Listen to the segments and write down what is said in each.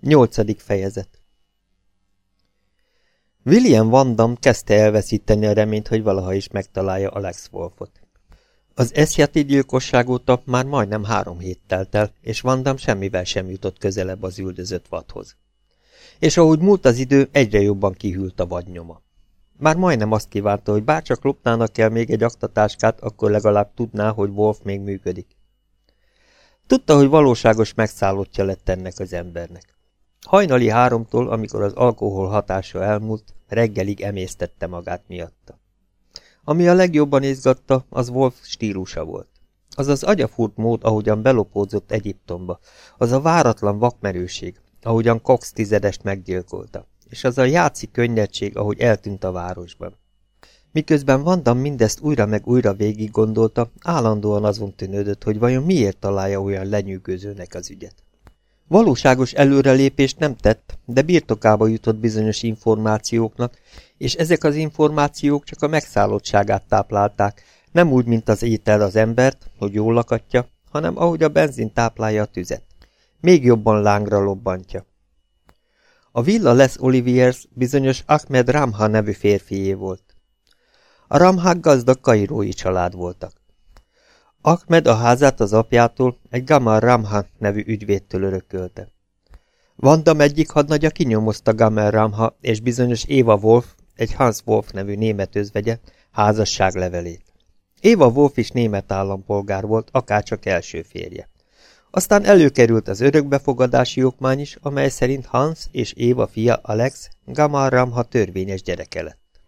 Nyolcadik fejezet William Van Damme kezdte elveszíteni a reményt, hogy valaha is megtalálja Alex Wolfot. Az eszjati gyilkosság óta már majdnem három hét telt el, és Van Damme semmivel sem jutott közelebb az üldözött vadhoz. És ahogy múlt az idő, egyre jobban kihűlt a vadnyoma. Már majdnem azt kívánta, hogy bárcsak lopnának el még egy aktatáskát, akkor legalább tudná, hogy Wolf még működik. Tudta, hogy valóságos megszállottja lett ennek az embernek. Hajnali háromtól, amikor az alkohol hatása elmúlt, reggelig emésztette magát miatta. Ami a legjobban izgatta, az Wolf stílusa volt. Az az agyafúrt mód, ahogyan belopódzott Egyiptomba, az a váratlan vakmerőség, ahogyan Cox tizedest meggyilkolta, és az a játszi könnyedség, ahogy eltűnt a városban. Miközben Vandam mindezt újra meg újra végig gondolta, állandóan azon tűnődött, hogy vajon miért találja olyan lenyűgözőnek az ügyet. Valóságos előrelépést nem tett, de birtokába jutott bizonyos információknak, és ezek az információk csak a megszállottságát táplálták, nem úgy, mint az étel az embert, hogy jól lakatja, hanem ahogy a benzin táplálja a tüzet. Még jobban lángra lobbantja. A villa Les Oliviers bizonyos Ahmed Ramha nevű férfié volt. A Ramhák gazdag kairói család voltak. Ahmed a házát az apjától, egy Gamal Ramha nevű ügyvédtől örökölte. Vandam egyik hadnagya kinyomozta Gamel Ramha és bizonyos Éva Wolf, egy Hans Wolf nevű német özvegye, házasságlevelét. Éva Wolf is német állampolgár volt, akárcsak első férje. Aztán előkerült az örökbefogadási okmány is, amely szerint Hans és Éva fia Alex Gamal Ramha törvényes gyereke lett.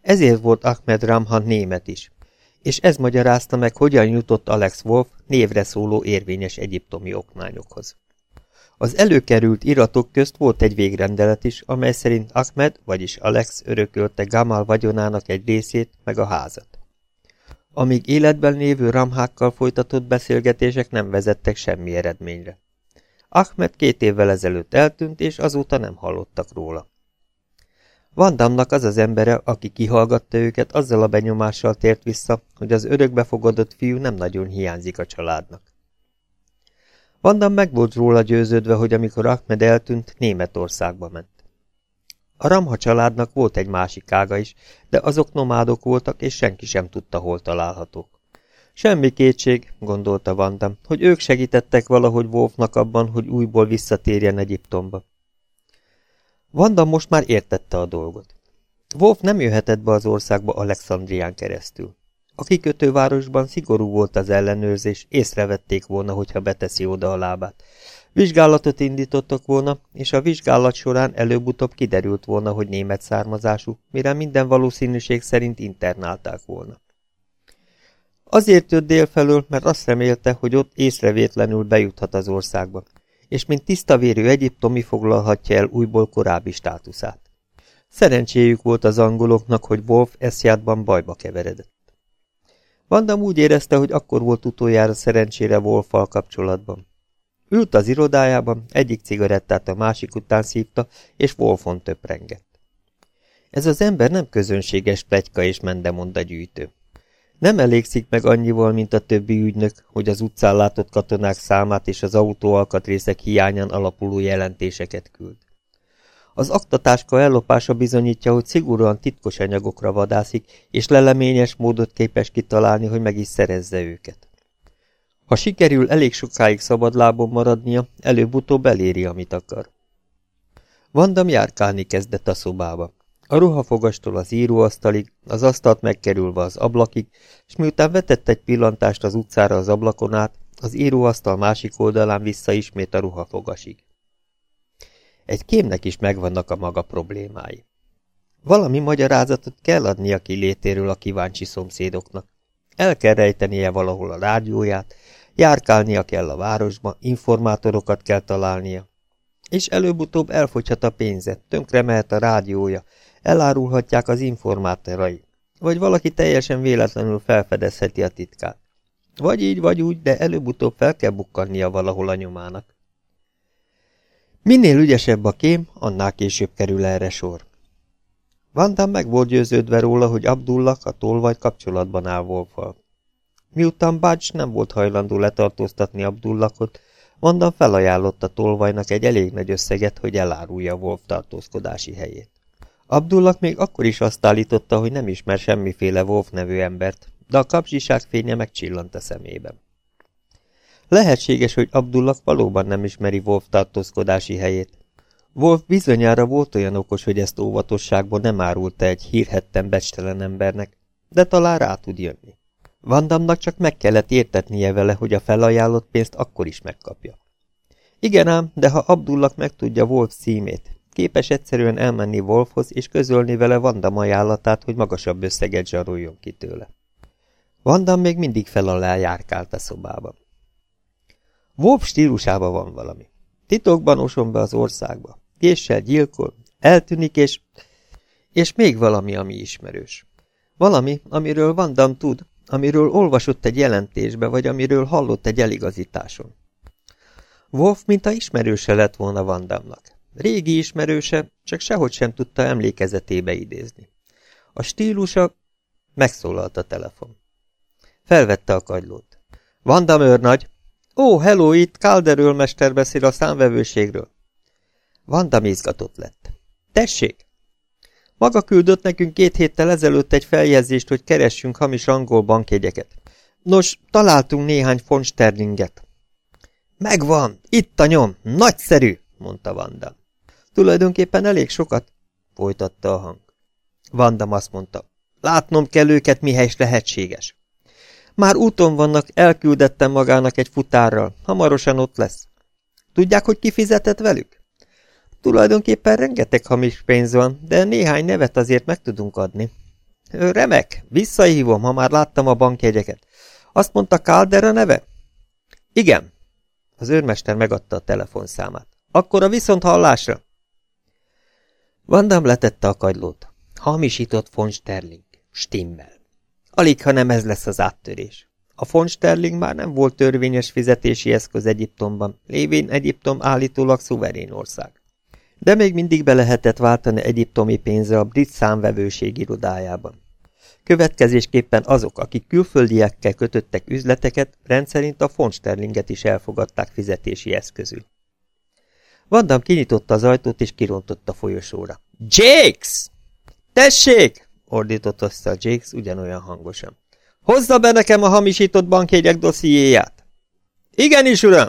Ezért volt Ahmed Ramha német is, és ez magyarázta meg, hogyan jutott Alex Wolf névre szóló érvényes egyiptomi okmányokhoz. Az előkerült iratok közt volt egy végrendelet is, amely szerint Ahmed, vagyis Alex örökölte Gamal vagyonának egy részét, meg a házat. Amíg életben lévő ramhákkal folytatott beszélgetések nem vezettek semmi eredményre. Ahmed két évvel ezelőtt eltűnt, és azóta nem hallottak róla. Vandamnak az az embere, aki kihallgatta őket, azzal a benyomással tért vissza, hogy az örökbefogadott fiú nem nagyon hiányzik a családnak. Vandam meg volt róla győződve, hogy amikor Ahmed eltűnt, Németországba ment. A Ramha családnak volt egy másik ága is, de azok nomádok voltak, és senki sem tudta, hol találhatók. Semmi kétség, gondolta Vandam, hogy ők segítettek valahogy Wolfnak abban, hogy újból visszatérjen Egyiptomba. Vanda most már értette a dolgot. Wolf nem jöhetett be az országba Alexandrián keresztül. A kikötővárosban szigorú volt az ellenőrzés, észrevették volna, hogyha beteszi oda a lábát. Vizsgálatot indítottak volna, és a vizsgálat során előbb-utóbb kiderült volna, hogy német származású, mire minden valószínűség szerint internálták volna. Azért jött délfelől, mert azt remélte, hogy ott észrevétlenül bejuthat az országba, és mint tisztavérű egyiptomi foglalhatja el újból korábbi státuszát. Szerencséjük volt az angoloknak, hogy Wolf eszjátban bajba keveredett. Vandam úgy érezte, hogy akkor volt utoljára szerencsére Wolffal kapcsolatban. Ült az irodájában, egyik cigarettát a másik után szívta, és Wolfon töprengett. Ez az ember nem közönséges plegyka és mendemonda gyűjtő. Nem elégszik meg annyival, mint a többi ügynök, hogy az utcán látott katonák számát és az autóalkatrészek hiányán alapuló jelentéseket küld. Az aktatáska ellopása bizonyítja, hogy szigorúan titkos anyagokra vadászik, és leleményes módot képes kitalálni, hogy meg is szerezze őket. Ha sikerül elég sokáig szabadlábon maradnia, előbb-utóbb eléri, amit akar. Vandam járkálni kezdett a szobába. A ruhafogastól az íróasztalig, az asztalt megkerülve az ablakig, és miután vetett egy pillantást az utcára az ablakon át, az íróasztal másik oldalán vissza ismét a ruhafogasig. Egy kémnek is megvannak a maga problémái. Valami magyarázatot kell adni a kilétéről a kíváncsi szomszédoknak. El kell rejtenie valahol a rádióját, járkálnia kell a városba, informátorokat kell találnia. És előbb-utóbb elfogyhat a pénze, tönkre mehet a rádiója, elárulhatják az informátorai, vagy valaki teljesen véletlenül felfedezheti a titkát. Vagy így, vagy úgy, de előbb-utóbb fel kell bukkannia valahol a nyomának. Minél ügyesebb a kém, annál később kerül erre sor. Vandám meg volt győződve róla, hogy Abdullah a tolvaj kapcsolatban áll Wolffal. Miután Bács nem volt hajlandó letartóztatni Abdullakot, Vandan felajánlotta tolvajnak egy elég nagy összeget, hogy elárulja Wolf tartózkodási helyét. Abdullah még akkor is azt állította, hogy nem ismer semmiféle Wolf nevű embert, de a kapzsiság fénye megcsillant a szemében. Lehetséges, hogy Abdullah valóban nem ismeri Wolf tartózkodási helyét. Wolf bizonyára volt olyan okos, hogy ezt óvatosságból nem árulta egy hírhetten becstelen embernek, de talán rá tud jönni. Vandamnak csak meg kellett értetnie vele, hogy a felajánlott pénzt akkor is megkapja. Igen ám, de ha Abdullah megtudja Wolf címét, képes egyszerűen elmenni Wolfhoz és közölni vele Vandam ajánlatát, hogy magasabb összeget zsaroljon ki tőle. Vandam még mindig fel alá járkált a szobába. Wolf stílusában van valami. Titokban oson be az országba. Késsel gyilkol, eltűnik, és... És még valami, ami ismerős. Valami, amiről Vandam tud, amiről olvasott egy jelentésbe, vagy amiről hallott egy eligazításon. Wolf a ismerőse lett volna Vandamnak. Régi ismerőse, csak sehogy sem tudta emlékezetébe idézni. A stílusa... Megszólalt a telefon. Felvette a kagylót. Vandam őrnagy! Ó, hello, itt Calderől mester beszél a számvevőségről. Vandam izgatott lett. Tessék! Maga küldött nekünk két héttel ezelőtt egy feljegyzést, hogy keressünk hamis angol bankjegyeket. Nos, találtunk néhány font sterlinget. Megvan, itt a nyom, nagyszerű, mondta Vanda. Tulajdonképpen elég sokat, folytatta a hang. Vandam azt mondta, látnom kell őket, mihelyes lehetséges. Már úton vannak, elküldettem magának egy futárral, hamarosan ott lesz. Tudják, hogy kifizetett velük? Tulajdonképpen rengeteg hamis pénz van, de néhány nevet azért meg tudunk adni. Remek, visszahívom, ha már láttam a bankjegyeket. Azt mondta Calder neve? Igen. Az őrmester megadta a telefonszámát. Akkor a viszont hallásra. Vandam letette a kagylót. Hamisított von Sterling. Stimmel. Alig, ha nem ez lesz az áttörés. A von Sterling már nem volt törvényes fizetési eszköz Egyiptomban, lévén Egyiptom állítólag szuverén ország. De még mindig be lehetett váltani egyiptomi pénzre a brit számvevőség irodájában. Következésképpen azok, akik külföldiekkel kötöttek üzleteket, rendszerint a von Sterlinget is elfogadták fizetési eszközül. Vandam kinyitotta az ajtót és kirontott a folyosóra. – Jakes! Tessék! – ordított össze a Jakes ugyanolyan hangosan. – Hozza be nekem a hamisított bankjegyek dossziéját! – Igenis, uram!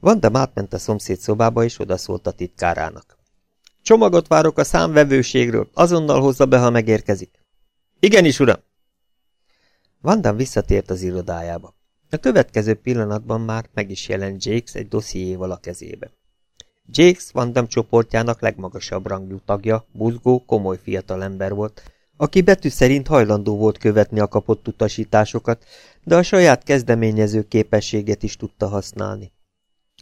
Vandam átment a szomszéd szobába, és odaszólt a titkárának. Csomagot várok a számvevőségről, azonnal hozza be, ha megérkezik. Igenis, uram! Vandam visszatért az irodájába. A következő pillanatban már meg is jelent Jakes egy dossziéval a kezébe. Jakes Vandam csoportjának legmagasabb rangú tagja, buzgó, komoly fiatalember volt, aki betű szerint hajlandó volt követni a kapott utasításokat, de a saját kezdeményező képességet is tudta használni.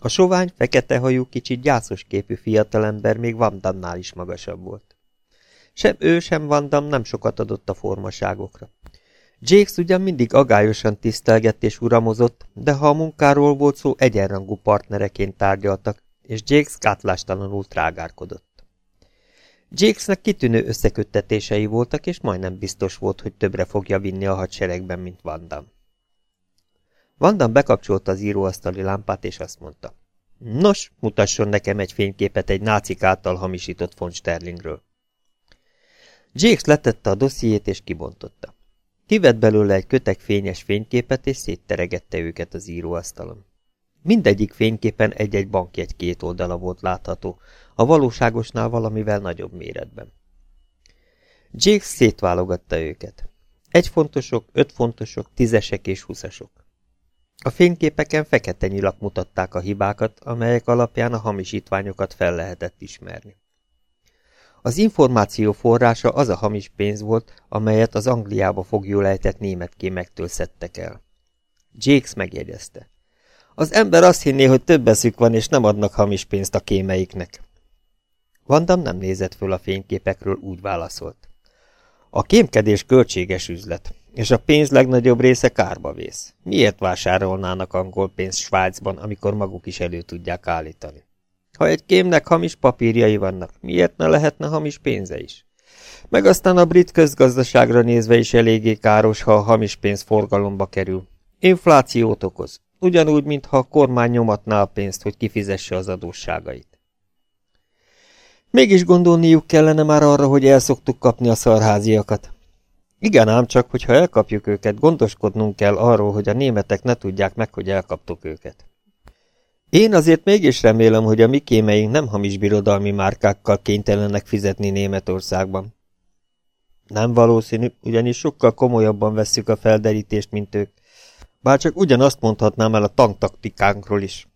A sovány, fekete hajú, kicsit gyászos képű fiatalember még Vandamnál is magasabb volt. Sem ő, sem Vandam nem sokat adott a formaságokra. Jakes ugyan mindig agályosan tisztelgett és uramozott, de ha a munkáról volt szó, egyenrangú partnereként tárgyaltak, és Jakes gátlástalanul trágárkodott. Jakesnek kitűnő összeköttetései voltak, és majdnem biztos volt, hogy többre fogja vinni a hadseregben, mint Vandam. Vandam bekapcsolta az íróasztali lámpát, és azt mondta. Nos, mutasson nekem egy fényképet egy nácik által hamisított von Sterlingről. Jakes letette a dossziét, és kibontotta. Kivett belőle egy kötek fényes fényképet, és szétteregette őket az íróasztalon. Mindegyik fényképen egy-egy bankjegy két oldala volt látható, a valóságosnál valamivel nagyobb méretben. Jakes szétválogatta őket. Egy fontosok, öt fontosok, tízesek és huszasok. A fényképeken fekete nyilak mutatták a hibákat, amelyek alapján a hamisítványokat fel lehetett ismerni. Az információ forrása az a hamis pénz volt, amelyet az Angliába fogjul ejtett német kémektől szedtek el. Jakes megjegyezte. Az ember azt hinné, hogy több eszük van, és nem adnak hamis pénzt a kémeiknek. Vandam nem nézett föl a fényképekről, úgy válaszolt. A kémkedés költséges üzlet és a pénz legnagyobb része kárba vész. Miért vásárolnának angol pénzt Svájcban, amikor maguk is elő tudják állítani? Ha egy kémnek hamis papírjai vannak, miért ne lehetne hamis pénze is? Meg aztán a brit közgazdaságra nézve is eléggé káros, ha a hamis pénz forgalomba kerül. Inflációt okoz. ugyanúgy, mintha a kormány nyomatná a pénzt, hogy kifizesse az adósságait. Mégis gondolniuk kellene már arra, hogy elszoktuk kapni a szarháziakat. Igen ám csak, hogyha elkapjuk őket, gondoskodnunk kell arról, hogy a németek ne tudják meg, hogy elkaptuk őket. Én azért mégis remélem, hogy a mi kémeink nem hamis birodalmi márkákkal kénytelenek fizetni Németországban. Nem valószínű, ugyanis sokkal komolyabban vesszük a felderítést, mint ők. Bár csak ugyanazt mondhatnám el a tanktaktikánkról is.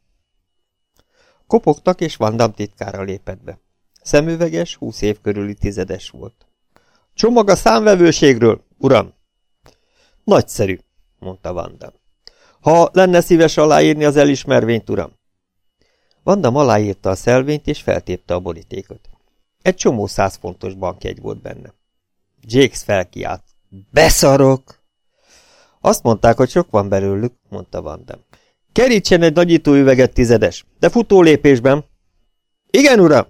Kopogtak, és Vandam titkára lépett be. Szemüveges, húsz év körüli tizedes volt. Csomag a számvevőségről, uram! Nagyszerű, mondta Vandam. Ha lenne szíves aláírni az elismervényt, uram. Vandam aláírta a szelvényt, és feltépte a borítékot. Egy csomó száz fontos bankjegy volt benne. Jakes felkiált. Beszarok! Azt mondták, hogy sok van belőlük, mondta Vandam. Kerítsen egy nagyító üveget tizedes, de futó lépésben. Igen, uram!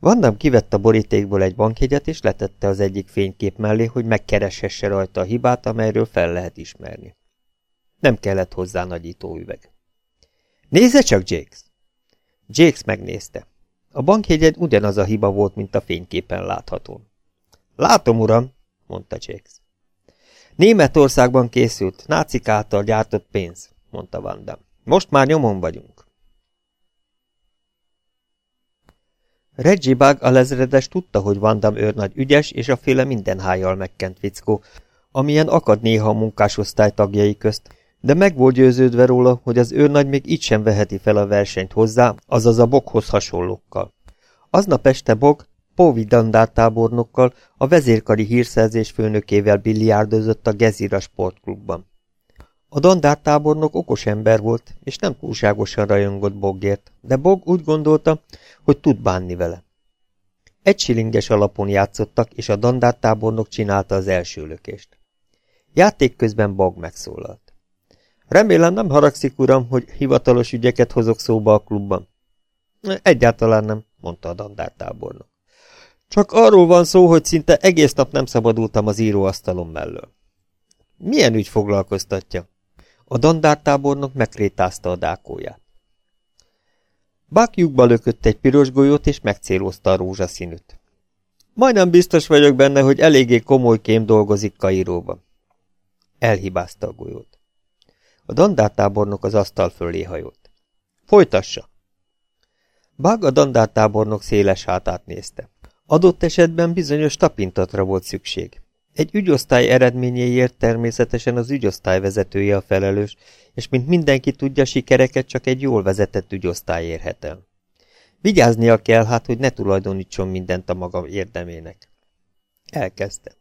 Vandam kivett a borítékból egy bankjegyet, és letette az egyik fénykép mellé, hogy megkereshesse rajta a hibát, amelyről fel lehet ismerni. Nem kellett hozzá nagyító üveg. Nézze csak, Jakes! Jakes megnézte. A bankjegyed ugyanaz a hiba volt, mint a fényképen láthatón. Látom, uram, mondta Jakes. Németországban készült, nácik által gyártott pénz, mondta Vandam. Most már nyomon vagyunk. Reggie Bug a lezredes tudta, hogy Vandam őrnagy ügyes és a féle minden hájjal megkent fickó, amilyen akad néha a munkásosztály tagjai közt, de meg volt győződve róla, hogy az őrnagy még így sem veheti fel a versenyt hozzá, azaz a Boghoz hasonlókkal. Aznap este Bog Póvi dandártábornokkal, a vezérkari hírszerzés főnökével billiárdozott a Gezira sportklubban. A dandártábornok okos ember volt, és nem túlságosan rajongott Bogért, de Bog úgy gondolta, hogy tud bánni vele. Egy silinges alapon játszottak, és a dandártábornok csinálta az első lökést. Játék közben Bog megszólalt. Remélem nem haragszik, uram, hogy hivatalos ügyeket hozok szóba a klubban. Egyáltalán nem, mondta a dandártábornok. Csak arról van szó, hogy szinte egész nap nem szabadultam az íróasztalom mellől. Milyen ügy foglalkoztatja? A dandártábornok megrétázta a dákóját. Buck lyukba lökött egy piros golyót, és megcélozta a rózsaszínűt. Majdnem biztos vagyok benne, hogy eléggé komoly kém dolgozik Kairóban. Elhibázta a golyót. A dandártábornok az asztal fölé hajolt. Folytassa! Bug a dandártábornok széles hátát nézte. Adott esetben bizonyos tapintatra volt szükség. Egy ügyosztály eredményéért természetesen az ügyosztály vezetője a felelős, és mint mindenki tudja, sikereket csak egy jól vezetett ügyosztály érhet el. Vigyáznia kell hát, hogy ne tulajdonítson mindent a maga érdemének. Elkezdte.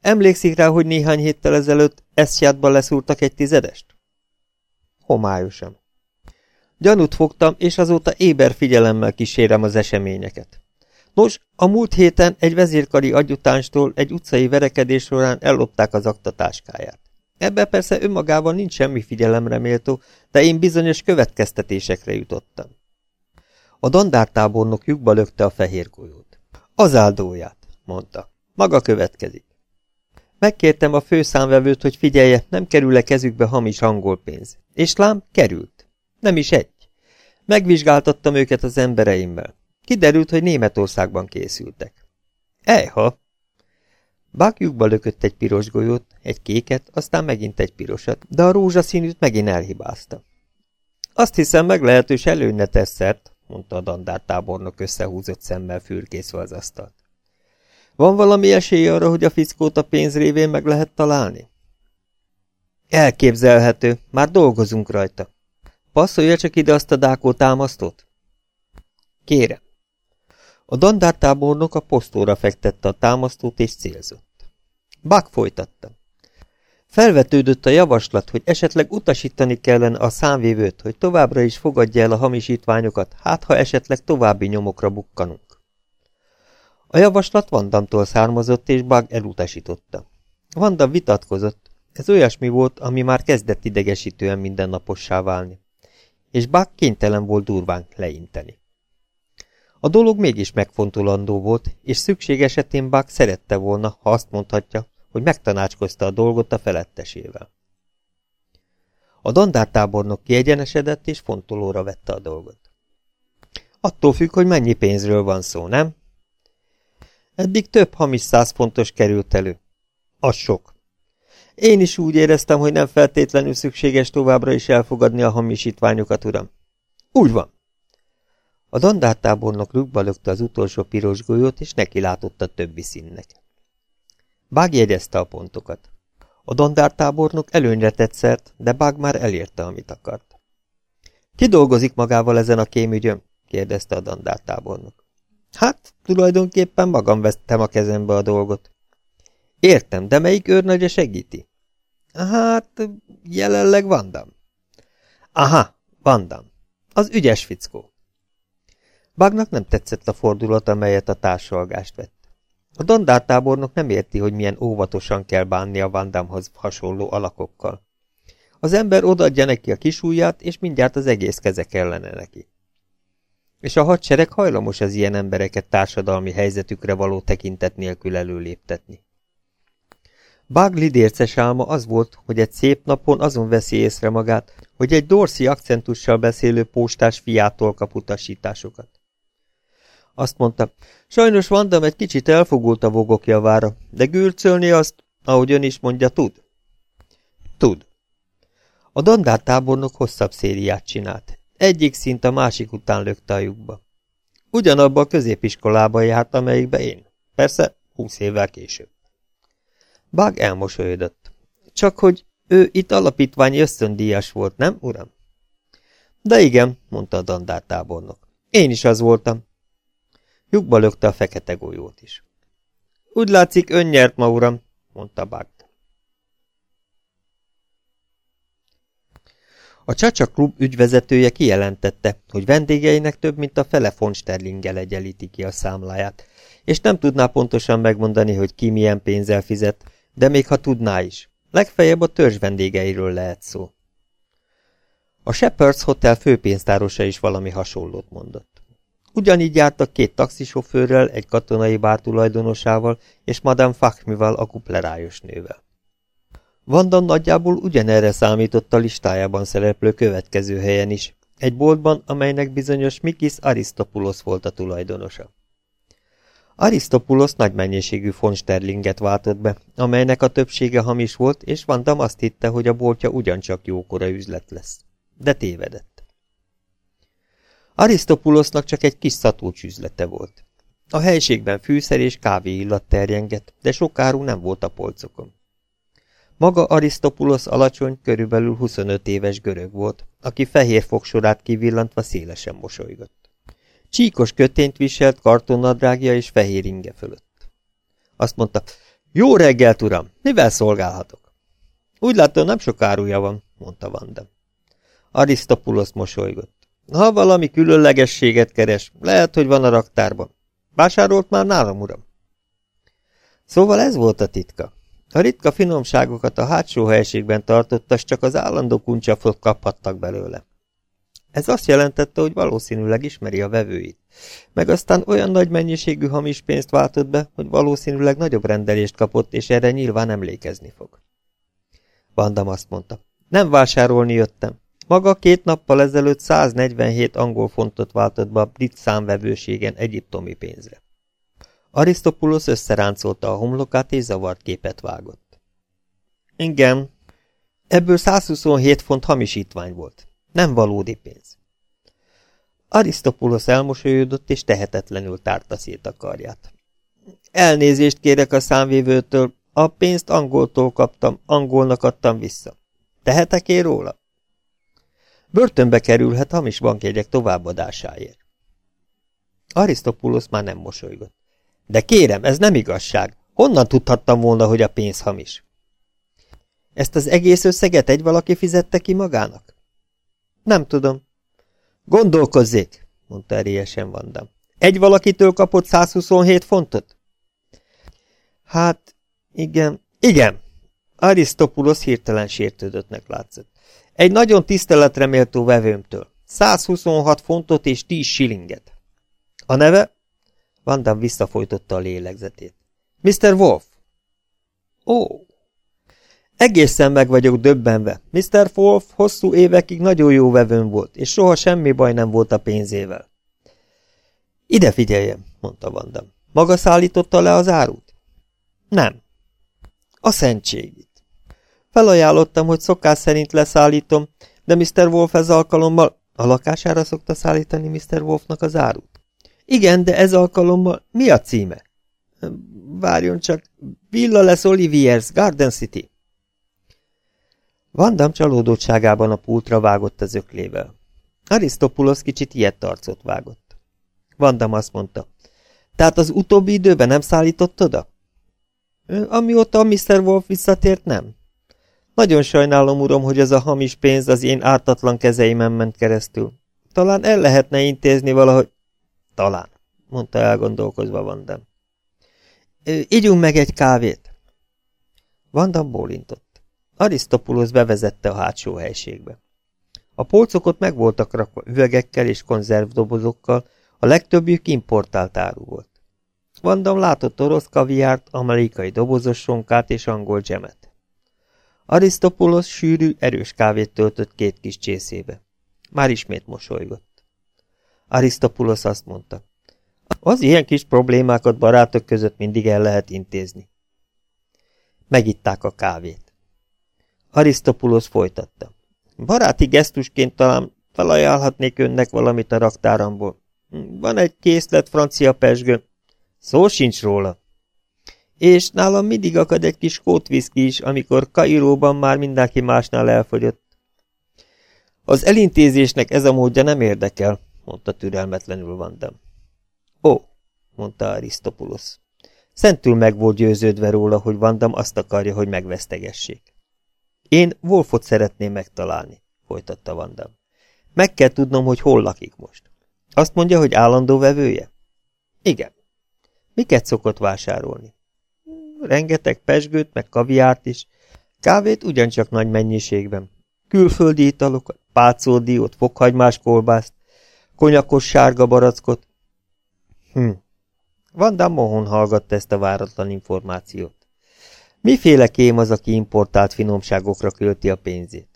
Emlékszik rá, hogy néhány héttel ezelőtt Eszjátban leszúrtak egy tizedest? Homályosan. Gyanút fogtam, és azóta éber figyelemmel kísérem az eseményeket. Nos, a múlt héten egy vezérkari adjutánstól egy utcai verekedés során ellopták az aktatáskáját. Ebbe persze önmagában nincs semmi figyelemre méltó, de én bizonyos következtetésekre jutottam. A dandártábornok lyukba lökte a fehér golyót. Az áldóját, mondta. Maga következik. Megkértem a főszámvevőt, hogy figyelje, nem kerül-e kezükbe hamis angol pénz. És lám, került. Nem is egy. Megvizsgáltattam őket az embereimmel. Kiderült, hogy Németországban készültek. Ejha! Bákjukba lökött egy piros golyót, egy kéket, aztán megint egy pirosat, de a rózsaszínűt megint elhibázta. Azt hiszem, meglehetős előnye tesz szert, mondta a dandártábornok összehúzott szemmel fürkészve az asztalt. Van valami esély arra, hogy a fickót a pénz révén meg lehet találni? Elképzelhető, már dolgozunk rajta. Passzolja csak ide azt a dákó támasztót? Kérem. A dandártábornok a posztóra fektette a támasztót és célzott. Bak folytatta. Felvetődött a javaslat, hogy esetleg utasítani kellene a számvévőt, hogy továbbra is fogadja el a hamisítványokat, hát ha esetleg további nyomokra bukkanunk. A javaslat Vandamtól származott, és Bug elutasította. Vanda vitatkozott. Ez olyasmi volt, ami már kezdett idegesítően mindennapossá válni. És Bug kénytelen volt durván leinteni. A dolog mégis megfontolandó volt, és szükség esetén Buck szerette volna, ha azt mondhatja, hogy megtanácskozta a dolgot a felettesével. A dandártábornok kiegyenesedett és fontolóra vette a dolgot. Attól függ, hogy mennyi pénzről van szó, nem? Eddig több hamis száz fontos került elő. Az sok. Én is úgy éreztem, hogy nem feltétlenül szükséges továbbra is elfogadni a hamisítványokat, uram. Úgy van. A dandártábornok rúgba lökte az utolsó piros golyót, és neki látott a többi színnek. Bág jegyezte a pontokat. A dandártábornok előnyre tett szert, de Bág már elérte, amit akart. Ki dolgozik magával ezen a kémügyön? kérdezte a dandártábornok. Hát, tulajdonképpen magam vettem a kezembe a dolgot. Értem, de melyik őrnagya segíti? Hát, jelenleg Vandam. Aha, Vandam. Az ügyes fickó. Bagnak nem tetszett a fordulat, amelyet a társalgást vett. A dandártábornok nem érti, hogy milyen óvatosan kell bánni a Vandamhoz hasonló alakokkal. Az ember odaadja neki a kisújját, és mindjárt az egész keze kellene neki. És a hadsereg hajlamos az ilyen embereket társadalmi helyzetükre való tekintet nélkül előléptetni. Bagli dérces álma az volt, hogy egy szép napon azon veszi észre magát, hogy egy dorszi akcentussal beszélő postás fiától kap utasításokat. Azt mondta, sajnos Vandam egy kicsit elfogult a vogok javára, de gürcölni azt, ahogy ön is mondja, tud. Tud. A dandár tábornok hosszabb szériát csinált. Egyik szint a másik után lökte a lyukba. Ugyanabba a középiskolába járt, amelyikbe én. Persze, húsz évvel később. Bág elmosolyodott. Csak hogy ő itt alapítványi ösztöndíjas volt, nem, uram? De igen, mondta a dandár tábornok. Én is az voltam. Lyukba lökte a fekete golyót is. Úgy látszik, ön nyert ma, uram, mondta Bág. A Csacsa klub ügyvezetője kijelentette, hogy vendégeinek több mint a fele fonsterlinggel egyenlíti ki a számláját, és nem tudná pontosan megmondani, hogy ki milyen pénzzel fizet, de még ha tudná is, legfeljebb a törzs vendégeiről lehet szó. A Shepherds Hotel főpénztárosa is valami hasonlót mondott. Ugyanígy jártak két taxisofőrrel, egy katonai bár tulajdonosával és Madame Fachmival a kuplerájos nővel. Vandan nagyjából ugyanerre számított a listájában szereplő következő helyen is, egy boltban, amelynek bizonyos Mikis Aristopulos volt a tulajdonosa. Aristopulos nagy mennyiségű fonsterlinget váltott be, amelynek a többsége hamis volt, és Vandam azt hitte, hogy a boltja ugyancsak jókora üzlet lesz. De tévedett. Aristopulosnak csak egy kis szatúcs üzlete volt. A helységben fűszer és kávé illat terjengett, de sok áru nem volt a polcokon. Maga Aristopulos alacsony, körülbelül 25 éves görög volt, aki fehér fogsorát kivillantva szélesen mosolygott. Csíkos kötényt viselt kartonnadrágja és fehér inge fölött. Azt mondta, jó reggelt, uram, mivel szolgálhatok? Úgy látom, nem sok áruja van, mondta Vanda. Aristopulos mosolygott. Ha valami különlegességet keres, lehet, hogy van a raktárban. Vásárolt már nálam, uram? Szóval ez volt a titka. A ritka finomságokat a hátsó helységben tartotta, csak az állandó kuncsafot kaphattak belőle. Ez azt jelentette, hogy valószínűleg ismeri a vevőit, meg aztán olyan nagy mennyiségű hamis pénzt váltott be, hogy valószínűleg nagyobb rendelést kapott, és erre nyilván emlékezni fog. Vandam azt mondta, nem vásárolni jöttem. Maga két nappal ezelőtt 147 angol fontot váltott be a brit számvevőségen egyiptomi pénzre. Aristopulos összeráncolta a homlokát és zavart képet vágott. Igen, ebből 127 font hamisítvány volt. Nem valódi pénz. Aristopulos elmosolyodott és tehetetlenül tárta szét a karját. Elnézést kérek a számvévőtől, a pénzt angoltól kaptam, angolnak adtam vissza. Tehetek én róla? Börtönbe kerülhet hamis bankjegyek továbbadásáért. Aristopulos már nem mosolygott. De kérem, ez nem igazság. Honnan tudhattam volna, hogy a pénz hamis? Ezt az egész összeget egy valaki fizette ki magának? Nem tudom. Gondolkozzék, mondta erélyesen Vandam. Egy valakitől kapott 127 fontot? Hát, igen, igen. Aristopulos hirtelen sértődöttnek látszott. Egy nagyon tiszteletreméltó vevőmtől. 126 fontot és 10 shillinget. A neve? Vandam visszafolytotta a lélegzetét. Mr. Wolf! Ó! Egészen meg vagyok döbbenve. Mr. Wolf hosszú évekig nagyon jó vevőn volt, és soha semmi baj nem volt a pénzével. Ide figyeljem, mondta Vandam. Maga szállította le az árut? Nem. A szentségit. Felajánlottam, hogy szokás szerint leszállítom, de Mr. Wolf ez alkalommal a lakására szokta szállítani Mr. Wolfnak az árut. Igen, de ez alkalommal mi a címe? Várjon csak, Villa Les Oliviers, Garden City. Vandam csalódottságában a pultra vágott az öklével. Aristopulos kicsit ilyet arcot vágott. Vandam azt mondta, tehát az utóbbi időben nem szállított oda? Amióta Mr. Wolf visszatért, nem. Nagyon sajnálom, uram, hogy ez a hamis pénz az én ártatlan kezeimen ment keresztül. Talán el lehetne intézni valahogy... Talán, mondta elgondolkozva Vandam. Igyunk meg egy kávét. Vandam bólintott. Arisztopulosz bevezette a hátsó helységbe. A polcok meg voltak rakva üvegekkel és konzervdobozokkal, a legtöbbjük importált áru volt. Vandam látott orosz kaviárt, amerikai dobozos sonkát és angol dzsemet. Arisztopulosz sűrű, erős kávét töltött két kis csészébe. Már ismét mosolygott. Arisztopulosz azt mondta. Az ilyen kis problémákat barátok között mindig el lehet intézni. Megitták a kávét. Arisztopulosz folytatta. Baráti gesztusként talán felajánlhatnék önnek valamit a raktáramból. Van egy készlet francia pesgő. Szó sincs róla. És nálam mindig akad egy kis kótviszki is, amikor Kairóban már mindenki másnál elfogyott. Az elintézésnek ez a módja nem érdekel, mondta türelmetlenül Vandam. Ó, mondta Arisztopulosz. Szentül meg volt győződve róla, hogy Vandam azt akarja, hogy megvesztegessék. Én Wolfot szeretném megtalálni, folytatta Vandam. Meg kell tudnom, hogy hol lakik most. Azt mondja, hogy állandó vevője? Igen. Miket szokott vásárolni? Rengeteg pesgőt, meg kaviárt is. Kávét ugyancsak nagy mennyiségben. Külföldi italokat, pácoldiót, fokhagymás kolbászt, konyakos sárga barackot. Hm. Van Mohon hallgatta ezt a váratlan információt. Miféle kém az, aki importált finomságokra költi a pénzét?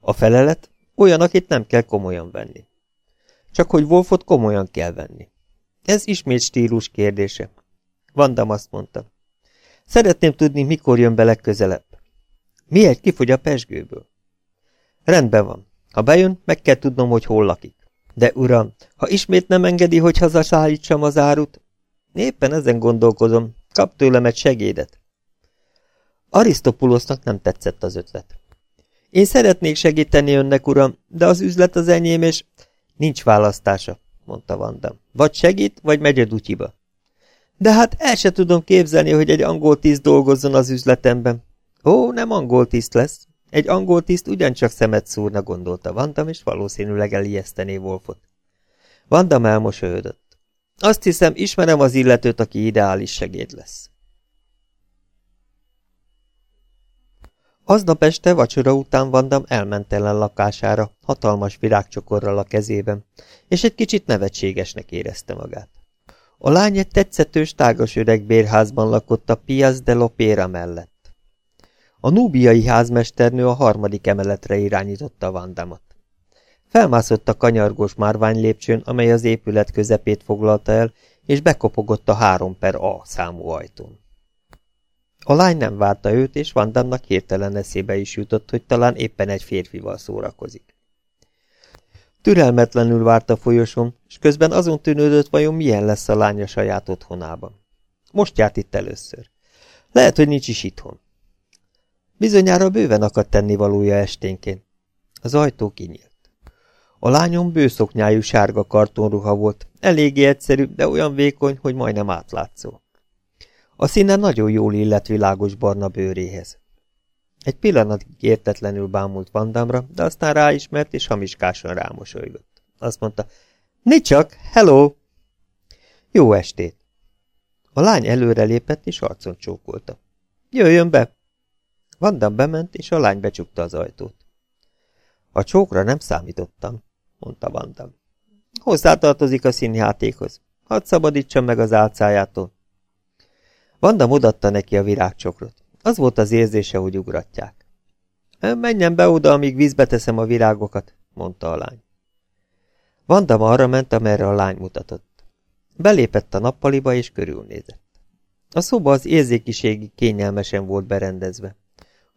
A felelet olyan, akit nem kell komolyan venni. Csak hogy Wolfot komolyan kell venni. Ez ismét stílus kérdése. Vandam azt mondta. Szeretném tudni, mikor jön be legközelebb. Miért kifogy a pesgőből? Rendben van. Ha bejön, meg kell tudnom, hogy hol lakik. De uram, ha ismét nem engedi, hogy hazasállítsam az árut, éppen ezen gondolkozom, kap tőlem egy segédet. Arisztopulosznak nem tetszett az ötlet. Én szeretnék segíteni önnek, uram, de az üzlet az enyém, és nincs választása, mondta Vandam. Vagy segít, vagy megy a dutyiba. De hát el se tudom képzelni, hogy egy angol tiszt dolgozzon az üzletemben. Ó, nem angol tiszt lesz. Egy angol tiszt ugyancsak szemet szúrna, gondolta Vandam, és valószínűleg elijesztené Wolfot. Vandam elmosolyodott. Azt hiszem, ismerem az illetőt, aki ideális segéd lesz. Aznap este vacsora után Vandam elment ellen lakására, hatalmas virágcsokorral a kezében, és egy kicsit nevetségesnek érezte magát. A lány egy tetszetős, tágas öreg bérházban lakott a Piaz de Lopera mellett. A núbiai házmesternő a harmadik emeletre irányította Vandamot. Felmászott a kanyargós márvány lépcsőn, amely az épület közepét foglalta el, és bekopogott a három per A számú ajtón. A lány nem várta őt, és Vandamnak hirtelen eszébe is jutott, hogy talán éppen egy férfival szórakozik. Türelmetlenül várt a folyosón, és közben azon tűnődött, vajon milyen lesz a lánya saját otthonában. Most járt itt először. Lehet, hogy nincs is itthon. Bizonyára bőven akadt tenni valója esténként. Az ajtó kinyílt. A lányom bőszoknyájú sárga kartonruha volt, eléggé egyszerű, de olyan vékony, hogy majdnem átlátszó. A színe nagyon jól illett világos barna bőréhez. Egy pillanatig értetlenül bámult Vandamra, de aztán ráismert és hamiskásan rámosolygott. Azt mondta, Nicsak, hello! Jó estét! A lány előre lépett és arcon csókolta. Jöjjön be! Vandam bement, és a lány becsukta az ajtót. A csókra nem számítottam, mondta Vandam. Hozzátartozik a színjátékhoz. Hadd szabadítsa meg az álcájától. Vandam odatta neki a virágcsokrot. Az volt az érzése, hogy ugratják. Menjen be oda, amíg vízbe teszem a virágokat, mondta a lány. Vandam arra ment, amerre a lány mutatott. Belépett a nappaliba és körülnézett. A szoba az érzékiségi kényelmesen volt berendezve.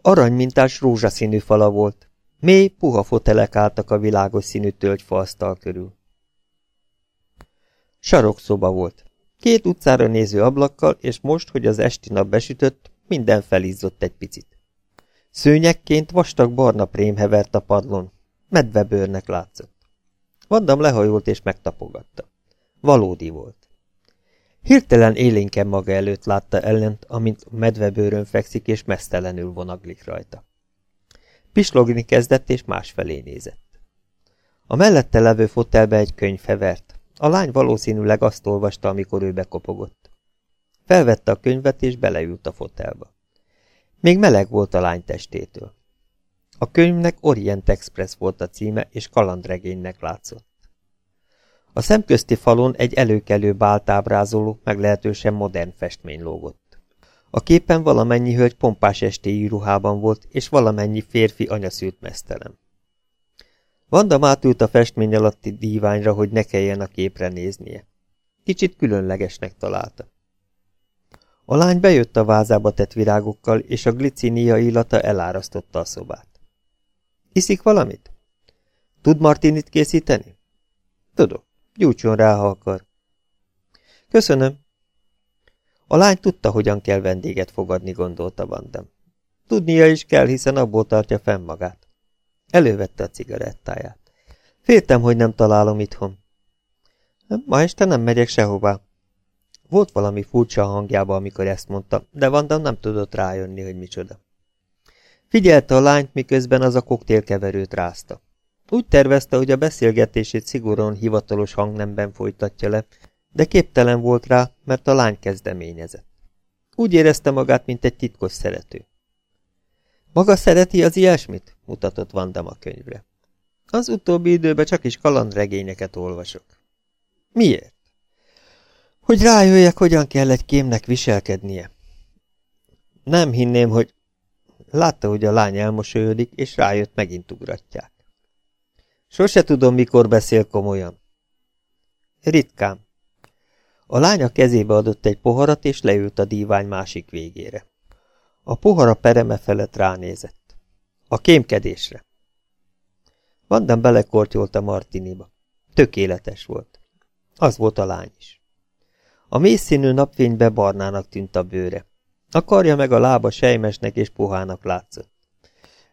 Aranymintás rózsaszínű fala volt. Mély, puha fotelek álltak a világos színű tölgyfaasztal körül. Sarokszoba volt. Két utcára néző ablakkal, és most, hogy az esti nap besütött, minden felizzott egy picit. Szőnyekként vastag barna prém hevert a padlon. Medvebőrnek látszott. Vandam lehajolt és megtapogatta. Valódi volt. Hirtelen élénken maga előtt látta ellent, amint medvebőrön fekszik és mesztelenül vonaglik rajta. Pislogni kezdett és másfelé nézett. A mellette levő fotelbe egy könyv hevert. A lány valószínűleg azt olvasta, amikor ő bekopogott. Felvette a könyvet és beleült a fotelba. Még meleg volt a lány testétől. A könyvnek Orient Express volt a címe, és kalandregénynek látszott. A szemközti falon egy előkelő bált ábrázoló, meglehetősen modern festmény lógott. A képen valamennyi hölgy pompás estéi ruhában volt, és valamennyi férfi anyaszült mesztelem. Vanda átült a festmény alatti díványra, hogy ne kelljen a képre néznie. Kicsit különlegesnek találta. A lány bejött a vázába tett virágokkal, és a glicínia illata elárasztotta a szobát. Iszik valamit? Tud Martinit készíteni? Tudok. Gyújtson rá, ha akar. Köszönöm. A lány tudta, hogyan kell vendéget fogadni, gondolta Vandem. Tudnia is kell, hiszen abból tartja fenn magát. Elővette a cigarettáját. Féltem, hogy nem találom itthon. Ma este nem megyek sehová. Volt valami furcsa a hangjában, amikor ezt mondta, de Vandam nem tudott rájönni, hogy micsoda. Figyelte a lányt, miközben az a koktélkeverőt rázta. Úgy tervezte, hogy a beszélgetését szigorúan hivatalos hangnemben folytatja le, de képtelen volt rá, mert a lány kezdeményezett. Úgy érezte magát, mint egy titkos szerető. Maga szereti az ilyesmit? mutatott Vandam a könyvre. Az utóbbi időben csak is kalandregényeket olvasok. Miért? Hogy rájöjjek, hogyan kell egy kémnek viselkednie. Nem hinném, hogy... Látta, hogy a lány elmosolyodik, és rájött, megint ugratják. Sose tudom, mikor beszél komolyan. Ritkán. A lánya kezébe adott egy poharat, és leült a dívány másik végére. A pohara pereme felett ránézett. A kémkedésre. Vandam belekortyolt a Martiniba. Tökéletes volt. Az volt a lány is. A mélyszínű napfénybe barnának tűnt a bőre. A karja meg a lába sejmesnek és puhának látszott.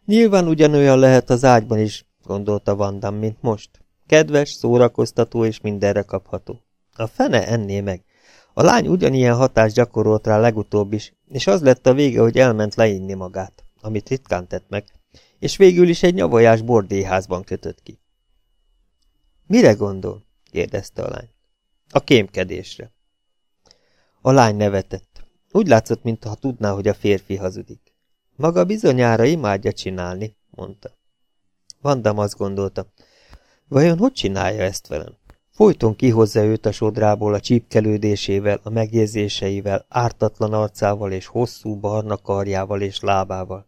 Nyilván ugyanolyan lehet az ágyban is, gondolta Vandam, mint most. Kedves, szórakoztató és mindenre kapható. A fene enné meg. A lány ugyanilyen hatást gyakorolt rá legutóbb is, és az lett a vége, hogy elment leinni magát, amit ritkán tett meg, és végül is egy nyavajás bordéházban kötött ki. Mire gondol? kérdezte a lány. A kémkedésre. A lány nevetett. Úgy látszott, mintha tudná, hogy a férfi hazudik. Maga bizonyára imádja csinálni, mondta. Vandam azt gondolta. Vajon hogy csinálja ezt velem? Folyton kihozza őt a sodrából a csípkelődésével, a megjegyzéseivel, ártatlan arcával és hosszú barna karjával és lábával.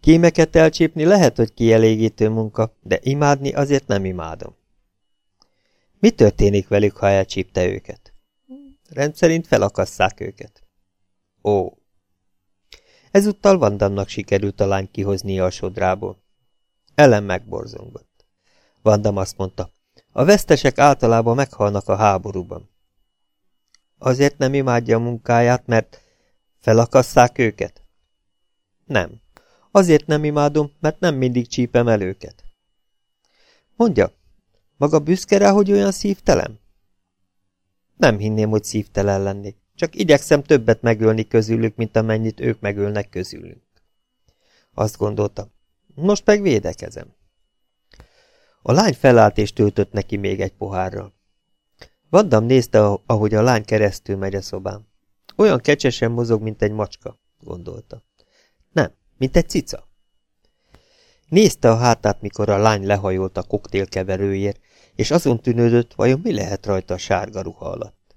Kémeket elcsípni lehet, hogy kielégítő munka, de imádni azért nem imádom. Mi történik velük, ha elcsípte őket? Rendszerint felakasszák őket. Ó. Ezúttal Vandamnak sikerült a lány kihoznia a sodrából. Ellen megborzongott. Vandam azt mondta, a vesztesek általában meghalnak a háborúban. Azért nem imádja a munkáját, mert felakasszák őket? Nem. Azért nem imádom, mert nem mindig csípem el őket. Mondja, maga büszke rá, hogy olyan szívtelem? Nem hinném, hogy szívtelen lennék. Csak igyekszem többet megölni közülük, mint amennyit ők megölnek közülünk. Azt gondoltam. Most meg védekezem. A lány felállt és töltött neki még egy pohárral. Vaddam nézte, ahogy a lány keresztül megy a szobán. Olyan kecsesen mozog, mint egy macska, gondolta. Nem, mint egy cica. Nézte a hátát, mikor a lány lehajolt a koktélkeverőért, és azon tűnődött, vajon mi lehet rajta a sárga ruha alatt.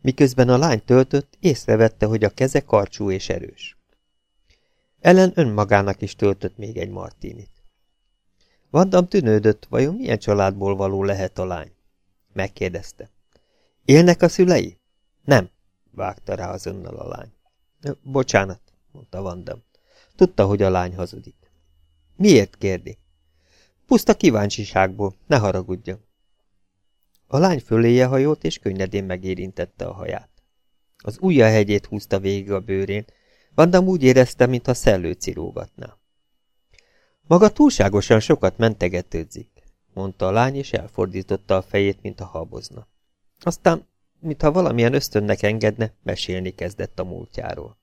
Miközben a lány töltött, észrevette, hogy a keze karcsú és erős. Ellen önmagának is töltött még egy martinit. Vandam tűnődött, vajon milyen családból való lehet a lány? Megkérdezte. Élnek a szülei? Nem, vágta rá azonnal a lány. Bocsánat, mondta Vandam. Tudta, hogy a lány hazudik. Miért kérdi? Puszta kíváncsiságból, ne haragudjon. A lány föléje hajolt, és könnyedén megérintette a haját. Az ujja hegyét húzta végig a bőrén, Vandam úgy érezte, mintha szellő cirógatná. Maga túlságosan sokat mentegetődzik, mondta a lány, és elfordította a fejét, mintha habozna. Aztán, mintha valamilyen ösztönnek engedne, mesélni kezdett a múltjáról.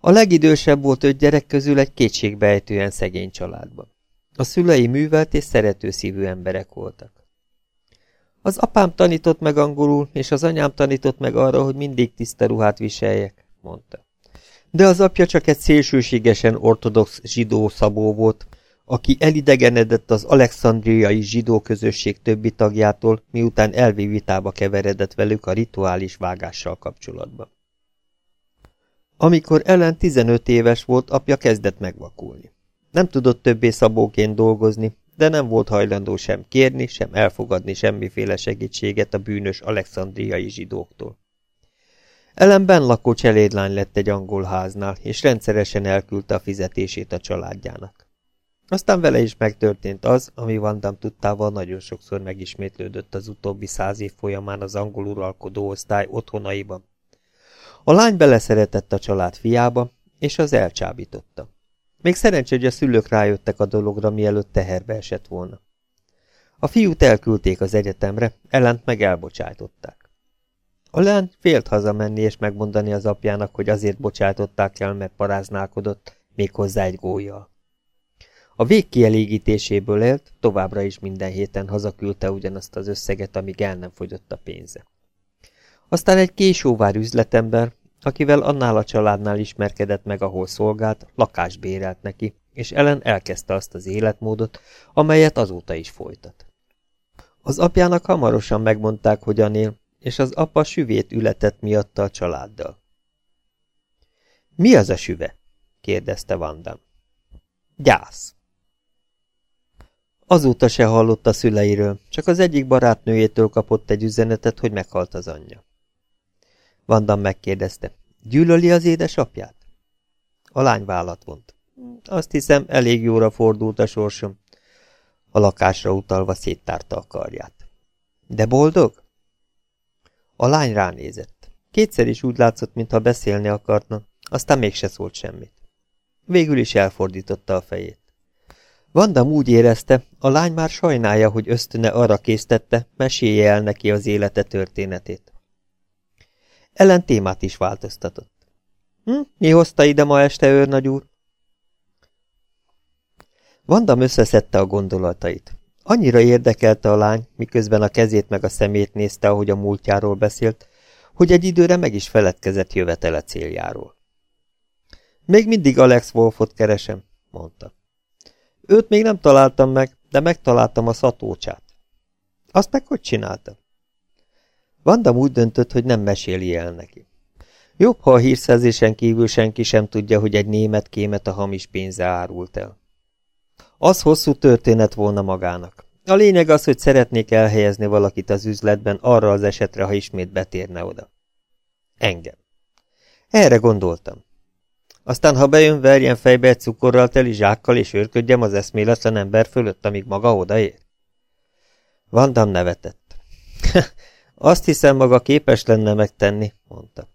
A legidősebb volt öt gyerek közül egy kétségbejtően szegény családban. A szülei művelt és szerető szívű emberek voltak. Az apám tanított meg angolul, és az anyám tanított meg arra, hogy mindig tiszta ruhát viseljek, mondta. De az apja csak egy szélsőségesen ortodox zsidó szabó volt, aki elidegenedett az alexandriai zsidó közösség többi tagjától, miután elvi vitába keveredett velük a rituális vágással kapcsolatban. Amikor Ellen 15 éves volt, apja kezdett megvakulni. Nem tudott többé szabóként dolgozni, de nem volt hajlandó sem kérni, sem elfogadni semmiféle segítséget a bűnös alexandriai zsidóktól. Ellen lakó cselédlány lett egy angol háznál, és rendszeresen elküldte a fizetését a családjának. Aztán vele is megtörtént az, ami Vandam tudtával nagyon sokszor megismétlődött az utóbbi száz év folyamán az angol uralkodó osztály otthonaiban. A lány beleszeretett a család fiába, és az elcsábította. Még szerencsé, hogy a szülők rájöttek a dologra, mielőtt teherbe esett volna. A fiút elküldték az egyetemre, ellent meg elbocsájtották. A lány félt hazamenni és megmondani az apjának, hogy azért bocsátották el, mert paráználkodott, méghozzá egy gólyjal. A vég kielégítéséből élt, továbbra is minden héten hazaküldte ugyanazt az összeget, amíg el nem fogyott a pénze. Aztán egy késóvár üzletember, akivel annál a családnál ismerkedett meg, ahol szolgált, lakást bérelt neki, és Ellen elkezdte azt az életmódot, amelyet azóta is folytat. Az apjának hamarosan megmondták, hogyan él, és az apa süvét ületett miatta a családdal. Mi az a süve? kérdezte Vandam. Gyász. Azóta se hallott a szüleiről, csak az egyik barátnőjétől kapott egy üzenetet, hogy meghalt az anyja. Vandam megkérdezte. Gyűlöli az édesapját? A lány vállat vont. Azt hiszem, elég jóra fordult a sorsom. A lakásra utalva széttárta a karját. De boldog? A lány ránézett. Kétszer is úgy látszott, mintha beszélni akarna, aztán mégse szólt semmit. Végül is elfordította a fejét. Vandam úgy érezte, a lány már sajnálja, hogy ösztöne arra késztette, mesélje el neki az élete történetét. Ellen témát is változtatott. Hm, mi hozta ide ma este, őrnagy úr? Vandam összeszedte a gondolatait. Annyira érdekelte a lány, miközben a kezét meg a szemét nézte, ahogy a múltjáról beszélt, hogy egy időre meg is feledkezett jövetele céljáról. Még mindig Alex Wolfot keresem, mondta. Őt még nem találtam meg, de megtaláltam a szatócsát. Azt meg hogy csináltam? Vandam úgy döntött, hogy nem meséli el neki. Jobb, ha a hírszerzésen kívül senki sem tudja, hogy egy német kémet a hamis pénze árult el. Az hosszú történet volna magának. A lényeg az, hogy szeretnék elhelyezni valakit az üzletben arra az esetre, ha ismét betérne oda. Engem. Erre gondoltam. Aztán, ha bejön, verjen fejbe egy cukorral teli zsákkal, és őrködjem az eszméletlen ember fölött, amíg maga odaér? Vandam nevetett. Azt hiszem, maga képes lenne megtenni, mondta.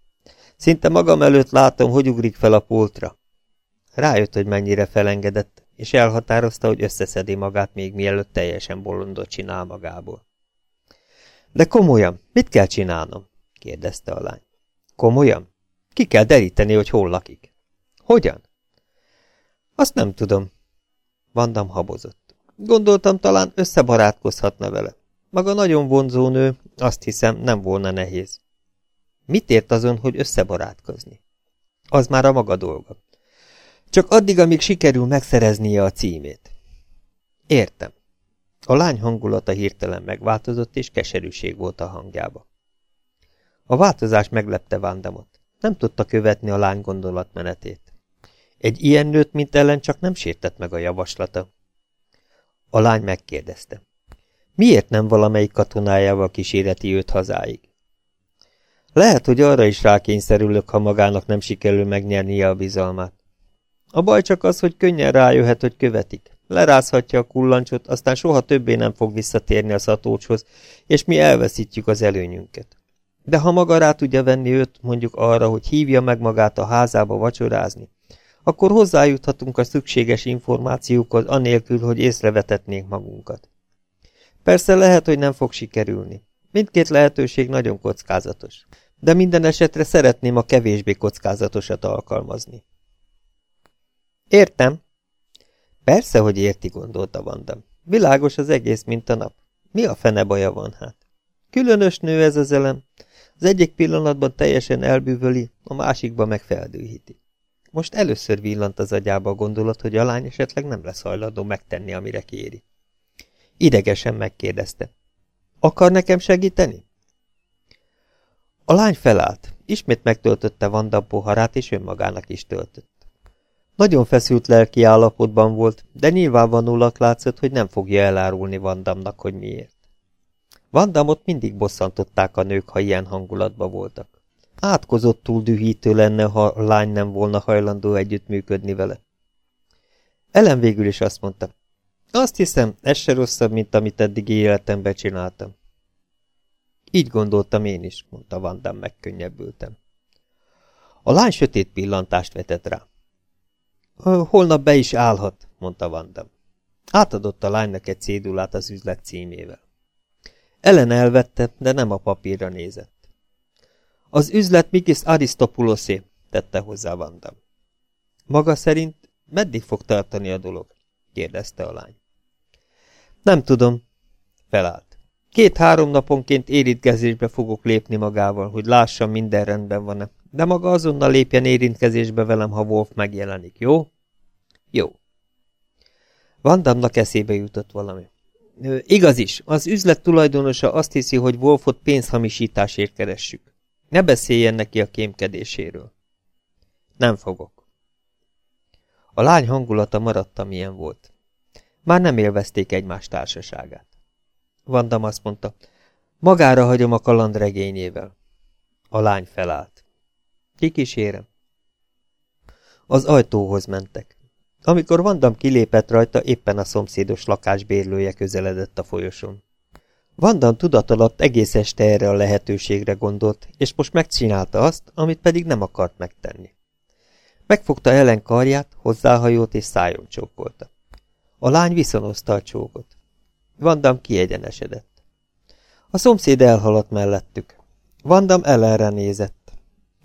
Szinte magam előtt látom, hogy ugrik fel a pultra. Rájött, hogy mennyire felengedett, és elhatározta, hogy összeszedi magát még mielőtt teljesen bolondot csinál magából. De komolyan, mit kell csinálnom? kérdezte a lány. Komolyan? Ki kell deríteni, hogy hol lakik. Hogyan? Azt nem tudom. Vandam habozott. Gondoltam, talán összebarátkozhatna vele. Maga nagyon vonzó nő, azt hiszem, nem volna nehéz. Mit ért azon, hogy összebarátkozni? Az már a maga dolga. Csak addig, amíg sikerül megszereznie a címét. Értem. A lány hangulata hirtelen megváltozott, és keserűség volt a hangjába. A változás meglepte Vándamot. Nem tudta követni a lány gondolatmenetét. Egy ilyen nőt, mint ellen csak nem sértett meg a javaslata. A lány megkérdezte. Miért nem valamelyik katonájával kíséreti őt hazáig? Lehet, hogy arra is rákényszerülök, ha magának nem sikerül megnyernie a bizalmát. A baj csak az, hogy könnyen rájöhet, hogy követik. Lerázhatja a kullancsot, aztán soha többé nem fog visszatérni a szatócshoz, és mi elveszítjük az előnyünket. De ha maga rá tudja venni őt, mondjuk arra, hogy hívja meg magát a házába vacsorázni, akkor hozzájuthatunk a szükséges információkhoz, anélkül, hogy észrevetetnénk magunkat. Persze lehet, hogy nem fog sikerülni. Mindkét lehetőség nagyon kockázatos, de minden esetre szeretném a kevésbé kockázatosat alkalmazni. Értem. Persze, hogy érti, gondolta Vandam. Világos az egész, mint a nap. Mi a fene baja van hát? Különös nő ez az elem. Az egyik pillanatban teljesen elbűvöli, a másikban meg feldűhíti. Most először villant az agyába a gondolat, hogy a lány esetleg nem lesz hajlandó megtenni, amire kéri. Idegesen megkérdezte. Akar nekem segíteni? A lány felállt. Ismét megtöltötte Vanda poharát, és önmagának is töltött. Nagyon feszült lelki állapotban volt, de nyilvánvalólag látszott, hogy nem fogja elárulni Vandamnak, hogy miért. Vandamot mindig bosszantották a nők, ha ilyen hangulatban voltak. Átkozottul dühítő lenne, ha a lány nem volna hajlandó együttműködni vele. Ellen végül is azt mondta, azt hiszem, ez se rosszabb, mint amit eddig életemben csináltam. Így gondoltam én is, mondta Vandam megkönnyebbültem. A lány sötét pillantást vetett rá. Holnap be is állhat, mondta Vandam. Átadott a lánynak egy cédulát az üzlet címével. Ellen elvette, de nem a papírra nézett. Az üzlet Mikis Aristopulosé, tette hozzá Vandam. Maga szerint meddig fog tartani a dolog? kérdezte a lány. Nem tudom. Felállt. Két-három naponként érintkezésbe fogok lépni magával, hogy lássam, minden rendben van-e. De maga azonnal lépjen érintkezésbe velem, ha Wolf megjelenik, jó? Jó. Vandamnak eszébe jutott valami. Igaz is, az üzlet tulajdonosa azt hiszi, hogy Wolfot pénzhamisításért keressük. Ne beszéljen neki a kémkedéséről. Nem fogok. A lány hangulata maradt, amilyen volt. Már nem élvezték egymás társaságát. Vandam azt mondta, magára hagyom a kaland regényével. A lány felállt. Kikísérem. Az ajtóhoz mentek. Amikor Vandam kilépett rajta, éppen a szomszédos lakás bérlője közeledett a folyosón. Vandam tudatalatt egész este erre a lehetőségre gondolt, és most megcsinálta azt, amit pedig nem akart megtenni. Megfogta Ellen karját, hozzáhajolt és szájon csókolta. A lány viszonozta a csókot. Vandam kiegyenesedett. A szomszéd elhaladt mellettük. Vandam ellenre nézett.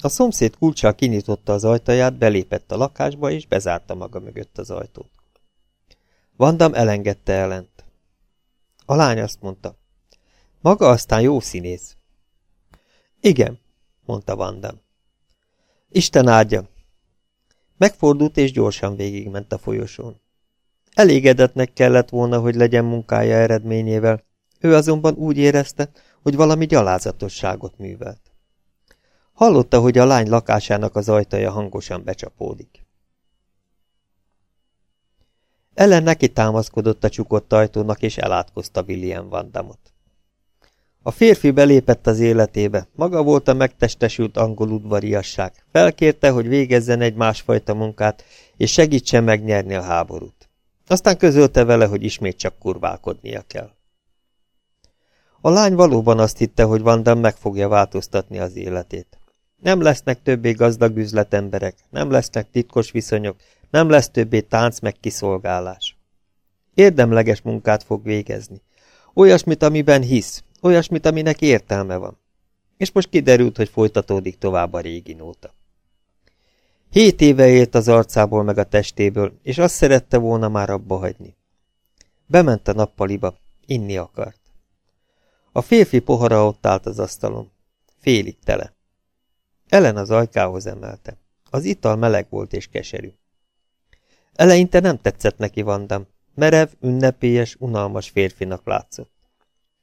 A szomszéd kulcsal kinyitotta az ajtaját, belépett a lakásba, és bezárta maga mögött az ajtót. Vandam elengedte ellent. A lány azt mondta. Maga aztán jó színész. Igen, mondta Vandam. Isten áldja. Megfordult és gyorsan végigment a folyosón. Elégedetnek kellett volna, hogy legyen munkája eredményével, ő azonban úgy érezte, hogy valami gyalázatosságot művelt. Hallotta, hogy a lány lakásának az ajtaja hangosan becsapódik. Ellen neki támaszkodott a csukott ajtónak, és elátkozta William Vandamot. A férfi belépett az életébe, maga volt a megtestesült angol udvariasság. Felkérte, hogy végezzen egy másfajta munkát, és segítsen megnyerni a háborút. Aztán közölte vele, hogy ismét csak kurválkodnia kell. A lány valóban azt hitte, hogy Vandam meg fogja változtatni az életét. Nem lesznek többé gazdag üzletemberek, nem lesznek titkos viszonyok, nem lesz többé tánc meg kiszolgálás. Érdemleges munkát fog végezni. Olyasmit, amiben hisz, olyasmit, aminek értelme van. És most kiderült, hogy folytatódik tovább a régi nóta. Hét éve élt az arcából meg a testéből, és azt szerette volna már abba hagyni. Bement a nappaliba, inni akart. A férfi pohara ott állt az asztalon. Félig tele. Ellen az ajkához emelte. Az ital meleg volt és keserű. Eleinte nem tetszett neki Vandam. Merev, ünnepélyes, unalmas férfinak látszott.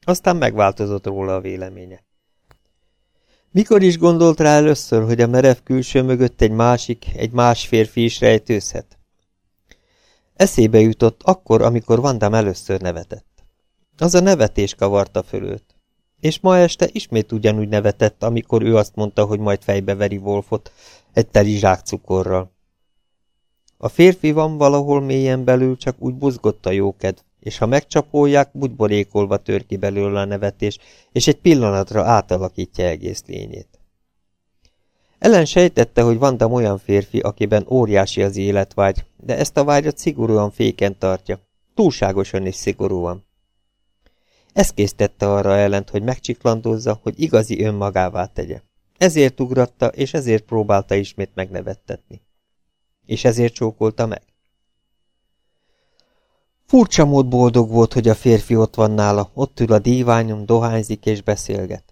Aztán megváltozott róla a véleménye. Mikor is gondolt rá először, hogy a merev külső mögött egy másik, egy más férfi is rejtőzhet? Eszébe jutott akkor, amikor Vandam először nevetett. Az a nevetés kavarta föl. És ma este ismét ugyanúgy nevetett, amikor ő azt mondta, hogy majd fejbeveri Wolfot egy teli zsák cukorral. A férfi van valahol mélyen belül, csak úgy buzgott a jókedv, és ha megcsapolják, bugyborékolva tör ki belőle a nevetés, és egy pillanatra átalakítja egész lényét. Ellen sejtette, hogy Vandam olyan férfi, akiben óriási az életvágy, de ezt a vágyat szigorúan féken tartja, túlságosan is szigorúan. Ez késztette arra ellent, hogy megcsiklandozza, hogy igazi önmagává tegye. Ezért ugratta, és ezért próbálta ismét megnevettetni. És ezért csókolta meg. Furcsa mód boldog volt, hogy a férfi ott van nála, ott ül a díványon, dohányzik és beszélget.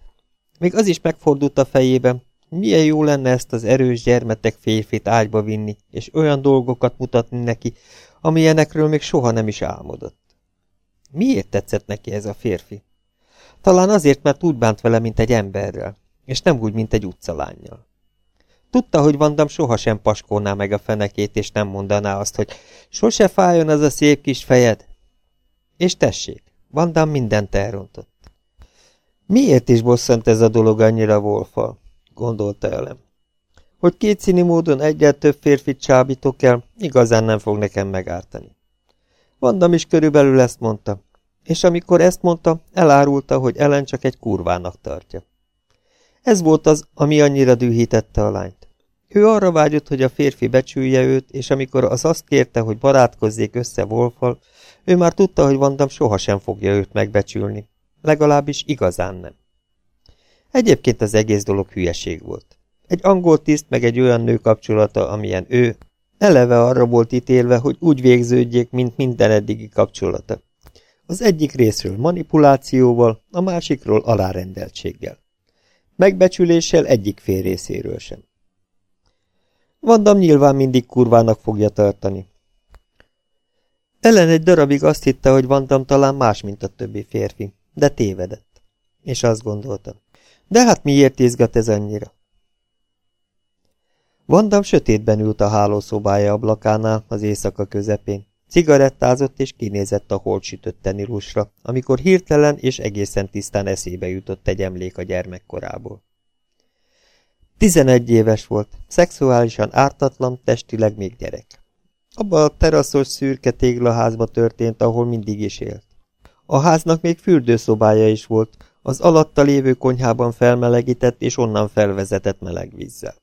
Még az is megfordult a fejében, milyen jó lenne ezt az erős gyermetek férfit ágyba vinni, és olyan dolgokat mutatni neki, amilyenekről még soha nem is álmodott. Miért tetszett neki ez a férfi? Talán azért, mert úgy bánt vele, mint egy emberrel, és nem úgy, mint egy utcalányjal. Tudta, hogy Vandam sohasem paskolná meg a fenekét, és nem mondaná azt, hogy sose fájjon az a szép kis fejed. És tessék, Vandam mindent elrontott. Miért is bosszant ez a dolog annyira Wolfal? gondolta elem. Hogy kétszíni módon egyel több férfit csábítok el, igazán nem fog nekem megártani. Vandam is körülbelül ezt mondta, és amikor ezt mondta, elárulta, hogy Ellen csak egy kurvának tartja. Ez volt az, ami annyira dühítette a lányt. Ő arra vágyott, hogy a férfi becsülje őt, és amikor az azt kérte, hogy barátkozzék össze Wolfal, ő már tudta, hogy Vandam sohasem fogja őt megbecsülni. Legalábbis igazán nem. Egyébként az egész dolog hülyeség volt. Egy angol tiszt meg egy olyan nő kapcsolata, amilyen ő, eleve arra volt ítélve, hogy úgy végződjék, mint minden eddigi kapcsolata. Az egyik részről manipulációval, a másikról alárendeltséggel. Megbecsüléssel egyik fél részéről sem. Vandam nyilván mindig kurvának fogja tartani. Ellen egy darabig azt hitte, hogy Vandam talán más, mint a többi férfi, de tévedett. És azt gondolta. De hát miért izgat ez annyira? Vandam sötétben ült a hálószobája ablakánál az éjszaka közepén. Cigarettázott és kinézett a holt sütött tenirusra, amikor hirtelen és egészen tisztán eszébe jutott egy emlék a gyermekkorából. Tizenegy éves volt, szexuálisan ártatlan, testileg még gyerek. Abba a teraszos szürke téglaházba történt, ahol mindig is élt. A háznak még fürdőszobája is volt, az alatta lévő konyhában felmelegített és onnan felvezetett meleg vízzel.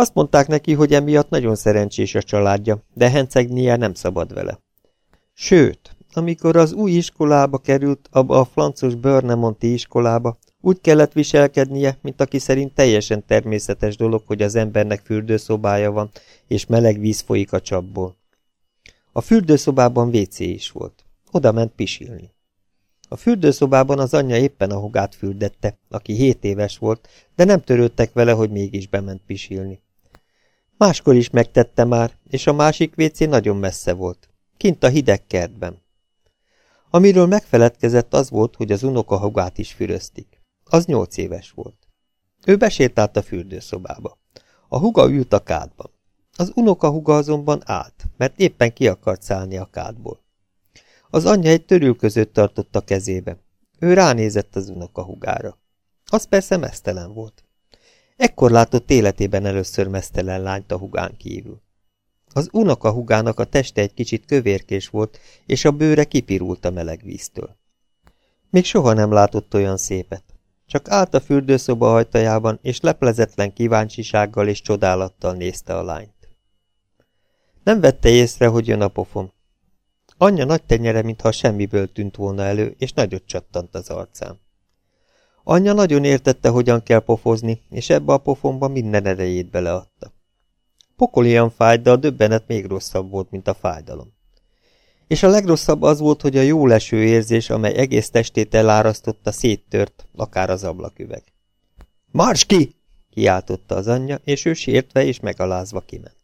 Azt mondták neki, hogy emiatt nagyon szerencsés a családja, de hencegnie nem szabad vele. Sőt, amikor az új iskolába került, abba a flancos Börnemonti iskolába, úgy kellett viselkednie, mint aki szerint teljesen természetes dolog, hogy az embernek fürdőszobája van, és meleg víz folyik a csapból. A fürdőszobában WC is volt. Oda ment pisilni. A fürdőszobában az anyja éppen a hugát fürdette, aki hét éves volt, de nem törődtek vele, hogy mégis bement pisilni. Máskor is megtette már, és a másik WC nagyon messze volt, kint a hideg kertben. Amiről megfeledkezett az volt, hogy az unoka hugát is füröztik. Az nyolc éves volt. Ő besétált a fürdőszobába. A huga ült a kádban. Az unoka huga azonban állt, mert éppen ki akart szállni a kádból. Az anyja egy törül között tartott kezébe. Ő ránézett az unokahugára. Az persze mesztelen volt. Ekkor látott életében először mesztelen lányt a hugán kívül. Az unokahugának a teste egy kicsit kövérkés volt, és a bőre kipirult a meleg víztől. Még soha nem látott olyan szépet. Csak állt a fürdőszoba ajtajában, és leplezetlen kíváncsisággal és csodálattal nézte a lányt. Nem vette észre, hogy jön a pofon, Anyja nagy tenyere, mintha semmiből tűnt volna elő, és nagyot csattant az arcán. Anyja nagyon értette, hogyan kell pofozni, és ebbe a pofonba minden erejét beleadta. Pokolian fájt, de a döbbenet még rosszabb volt, mint a fájdalom. És a legrosszabb az volt, hogy a jó leső érzés, amely egész testét elárasztotta, széttört, akár az ablaküveg. – Mars ki! – kiáltotta az anyja, és ő sértve és megalázva kiment.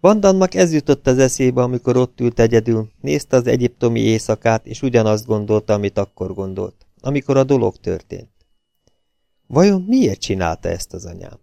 Vandannak ez jutott az eszébe, amikor ott ült egyedül, nézte az egyiptomi éjszakát, és ugyanazt gondolta, amit akkor gondolt, amikor a dolog történt. Vajon miért csinálta ezt az anyám?